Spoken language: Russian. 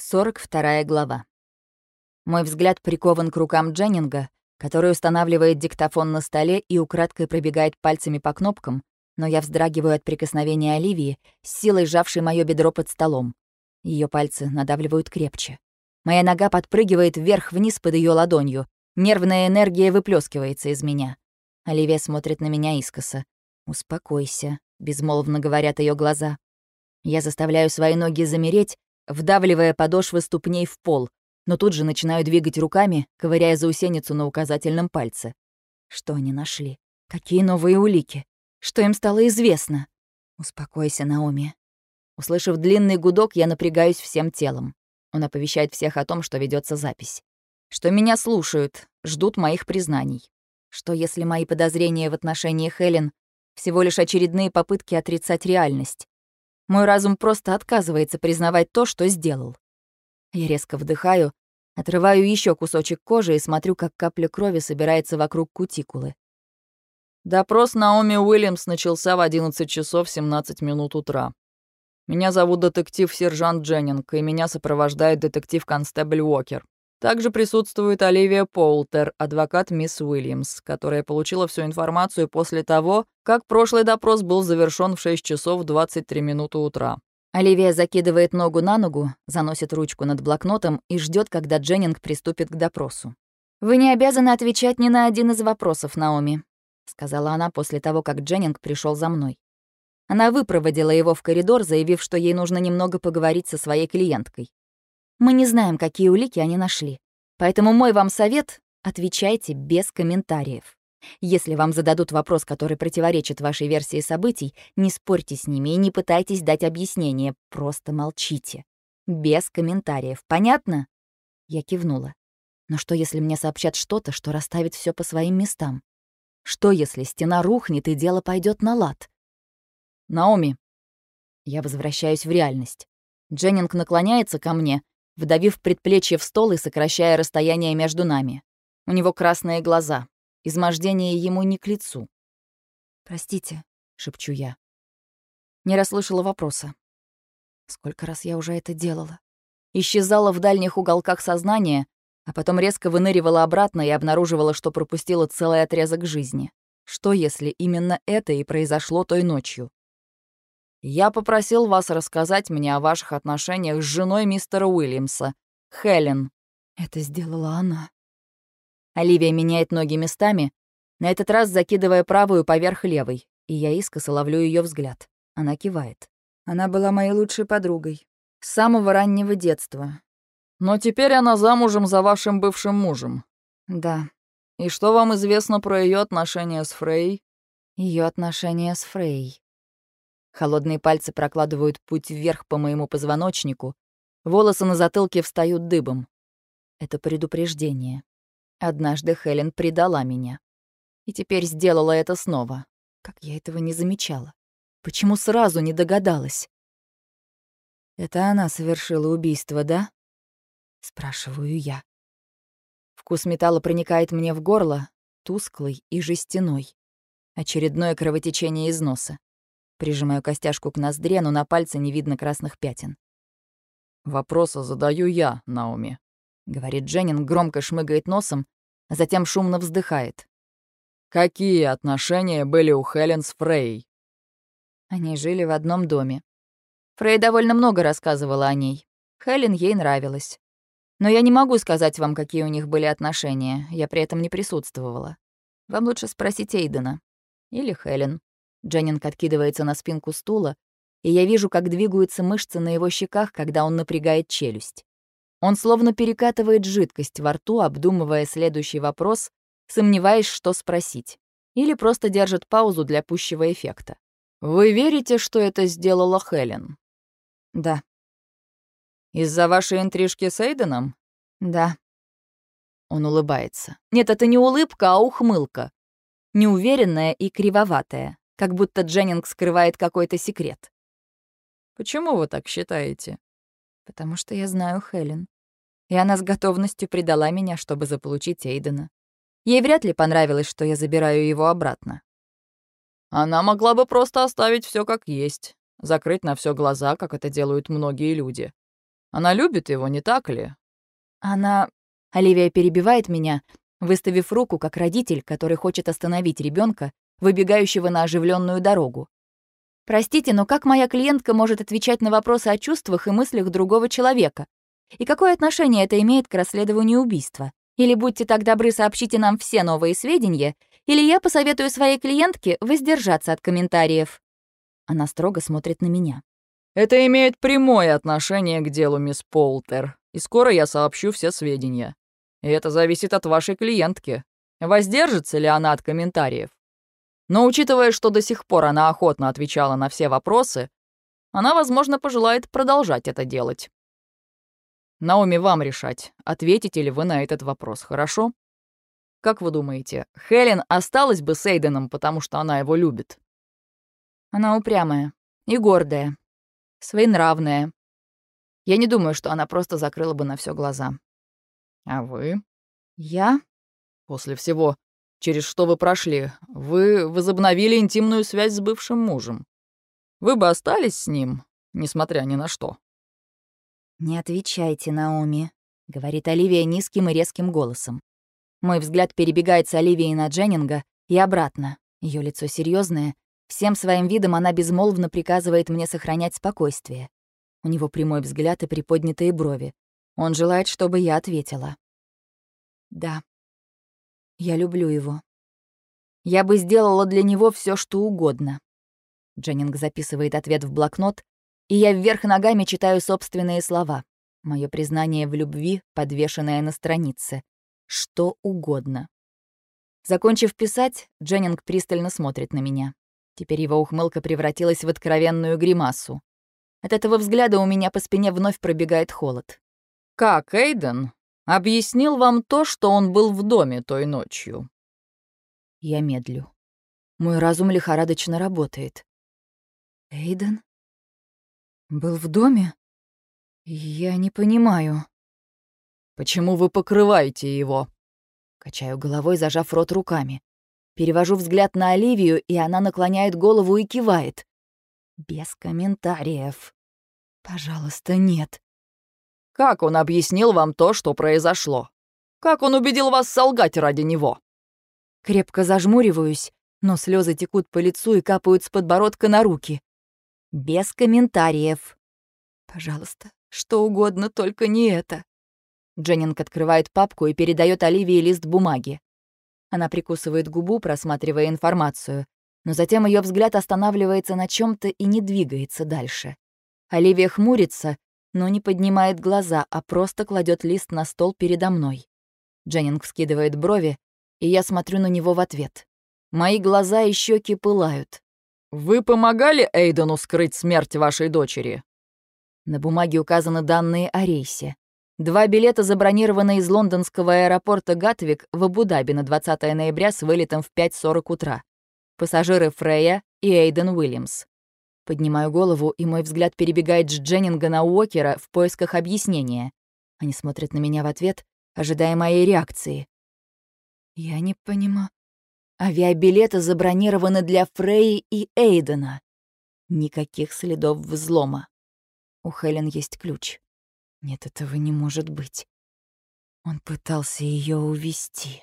42 глава. Мой взгляд прикован к рукам Дженнинга, который устанавливает диктофон на столе и украдкой пробегает пальцами по кнопкам, но я вздрагиваю от прикосновения Оливии, с силой сжавшей моё бедро под столом. Ее пальцы надавливают крепче. Моя нога подпрыгивает вверх-вниз под ее ладонью. Нервная энергия выплескивается из меня. Оливия смотрит на меня искоса. «Успокойся», — безмолвно говорят ее глаза. Я заставляю свои ноги замереть, вдавливая подошвы ступней в пол, но тут же начинаю двигать руками, ковыряя заусеницу на указательном пальце. Что они нашли? Какие новые улики? Что им стало известно? Успокойся, Наоми. Услышав длинный гудок, я напрягаюсь всем телом. Он оповещает всех о том, что ведется запись. Что меня слушают, ждут моих признаний. Что если мои подозрения в отношении Хелен всего лишь очередные попытки отрицать реальность? Мой разум просто отказывается признавать то, что сделал. Я резко вдыхаю, отрываю еще кусочек кожи и смотрю, как капля крови собирается вокруг кутикулы. Допрос Наоми Уильямс начался в 11 часов 17 минут утра. Меня зовут детектив-сержант Дженнинг, и меня сопровождает детектив-констебль Уокер. Также присутствует Оливия Поултер, адвокат мисс Уильямс, которая получила всю информацию после того, как прошлый допрос был завершён в 6 часов 23 минуты утра. Оливия закидывает ногу на ногу, заносит ручку над блокнотом и ждет, когда Дженнинг приступит к допросу. «Вы не обязаны отвечать ни на один из вопросов, Наоми», — сказала она после того, как Дженнинг пришел за мной. Она выпроводила его в коридор, заявив, что ей нужно немного поговорить со своей клиенткой. Мы не знаем, какие улики они нашли. Поэтому мой вам совет — отвечайте без комментариев. Если вам зададут вопрос, который противоречит вашей версии событий, не спорьте с ними и не пытайтесь дать объяснение, просто молчите. Без комментариев. Понятно? Я кивнула. Но что, если мне сообщат что-то, что расставит все по своим местам? Что, если стена рухнет и дело пойдет на лад? Наоми. Я возвращаюсь в реальность. Дженнинг наклоняется ко мне, вдавив предплечье в стол и сокращая расстояние между нами. У него красные глаза. Измождение ему не к лицу. «Простите», — шепчу я. Не расслышала вопроса. Сколько раз я уже это делала? Исчезала в дальних уголках сознания, а потом резко выныривала обратно и обнаруживала, что пропустила целый отрезок жизни. Что, если именно это и произошло той ночью? Я попросил вас рассказать мне о ваших отношениях с женой мистера Уильямса, Хелен. Это сделала она. Оливия меняет ноги местами, на этот раз закидывая правую поверх левой, и я искоса ловлю ее взгляд. Она кивает. Она была моей лучшей подругой. С самого раннего детства. Но теперь она замужем за вашим бывшим мужем. Да. И что вам известно про ее отношения с Фрей? Ее отношения с Фрей. Холодные пальцы прокладывают путь вверх по моему позвоночнику. Волосы на затылке встают дыбом. Это предупреждение. Однажды Хелен предала меня. И теперь сделала это снова. Как я этого не замечала? Почему сразу не догадалась? «Это она совершила убийство, да?» Спрашиваю я. Вкус металла проникает мне в горло, тусклый и жестяной. Очередное кровотечение из носа. Прижимаю костяшку к ноздре, но на пальце не видно красных пятен. «Вопросы задаю я, Наоми», — говорит Дженнин, громко шмыгает носом, а затем шумно вздыхает. «Какие отношения были у Хелен с Фрей?» Они жили в одном доме. Фрей довольно много рассказывала о ней. Хелен ей нравилась. Но я не могу сказать вам, какие у них были отношения, я при этом не присутствовала. Вам лучше спросить Эйдена. Или Хелен. Дженнинг откидывается на спинку стула, и я вижу, как двигаются мышцы на его щеках, когда он напрягает челюсть. Он словно перекатывает жидкость во рту, обдумывая следующий вопрос, сомневаясь, что спросить. Или просто держит паузу для пущего эффекта. «Вы верите, что это сделала Хелен?» «Да». «Из-за вашей интрижки с Эйденом?» «Да». Он улыбается. Нет, это не улыбка, а ухмылка. Неуверенная и кривоватая как будто Дженнинг скрывает какой-то секрет. «Почему вы так считаете?» «Потому что я знаю Хелен. И она с готовностью предала меня, чтобы заполучить Эйдена. Ей вряд ли понравилось, что я забираю его обратно. Она могла бы просто оставить все как есть, закрыть на все глаза, как это делают многие люди. Она любит его, не так ли?» «Она...» Оливия перебивает меня, выставив руку, как родитель, который хочет остановить ребенка, выбегающего на оживленную дорогу. «Простите, но как моя клиентка может отвечать на вопросы о чувствах и мыслях другого человека? И какое отношение это имеет к расследованию убийства? Или будьте так добры, сообщите нам все новые сведения, или я посоветую своей клиентке воздержаться от комментариев». Она строго смотрит на меня. «Это имеет прямое отношение к делу, мисс Полтер, и скоро я сообщу все сведения. И это зависит от вашей клиентки. Воздержится ли она от комментариев? Но учитывая, что до сих пор она охотно отвечала на все вопросы, она, возможно, пожелает продолжать это делать. Наоми, вам решать, ответите ли вы на этот вопрос, хорошо? Как вы думаете, Хелен осталась бы с Эйденом, потому что она его любит? Она упрямая и гордая, своенравная. Я не думаю, что она просто закрыла бы на все глаза. А вы? Я? После всего, через что вы прошли, вы возобновили интимную связь с бывшим мужем. Вы бы остались с ним, несмотря ни на что. «Не отвечайте, Наоми», — говорит Оливия низким и резким голосом. Мой взгляд перебегает с Оливии на Дженнинга и обратно. Ее лицо серьезное. Всем своим видом она безмолвно приказывает мне сохранять спокойствие. У него прямой взгляд и приподнятые брови. Он желает, чтобы я ответила. «Да, я люблю его. Я бы сделала для него все, что угодно». Дженнинг записывает ответ в блокнот, и я вверх ногами читаю собственные слова. Мое признание в любви, подвешенное на странице. Что угодно. Закончив писать, Дженнинг пристально смотрит на меня. Теперь его ухмылка превратилась в откровенную гримасу. От этого взгляда у меня по спине вновь пробегает холод. «Как, Эйден? Объяснил вам то, что он был в доме той ночью?» Я медлю. Мой разум лихорадочно работает. «Эйден?» Был в доме? Я не понимаю. Почему вы покрываете его? Качаю головой, зажав рот руками. Перевожу взгляд на Оливию, и она наклоняет голову и кивает. Без комментариев. Пожалуйста, нет. Как он объяснил вам то, что произошло? Как он убедил вас солгать ради него? Крепко зажмуриваюсь, но слезы текут по лицу и капают с подбородка на руки. Без комментариев. Пожалуйста, что угодно, только не это. Дженнинг открывает папку и передает Оливии лист бумаги. Она прикусывает губу, просматривая информацию, но затем ее взгляд останавливается на чем то и не двигается дальше. Оливия хмурится, но не поднимает глаза, а просто кладет лист на стол передо мной. Дженнинг вскидывает брови, и я смотрю на него в ответ. Мои глаза и щеки пылают. «Вы помогали Эйдену скрыть смерть вашей дочери?» На бумаге указаны данные о рейсе. Два билета забронированы из лондонского аэропорта Гатвик в Абу-Даби на 20 ноября с вылетом в 5.40 утра. Пассажиры Фрея и Эйден Уильямс. Поднимаю голову, и мой взгляд перебегает с Дженнинга на Уокера в поисках объяснения. Они смотрят на меня в ответ, ожидая моей реакции. «Я не понимаю. Авиабилеты забронированы для Фрей и Эйдена. Никаких следов взлома. У Хелен есть ключ. Нет, этого не может быть. Он пытался ее увести.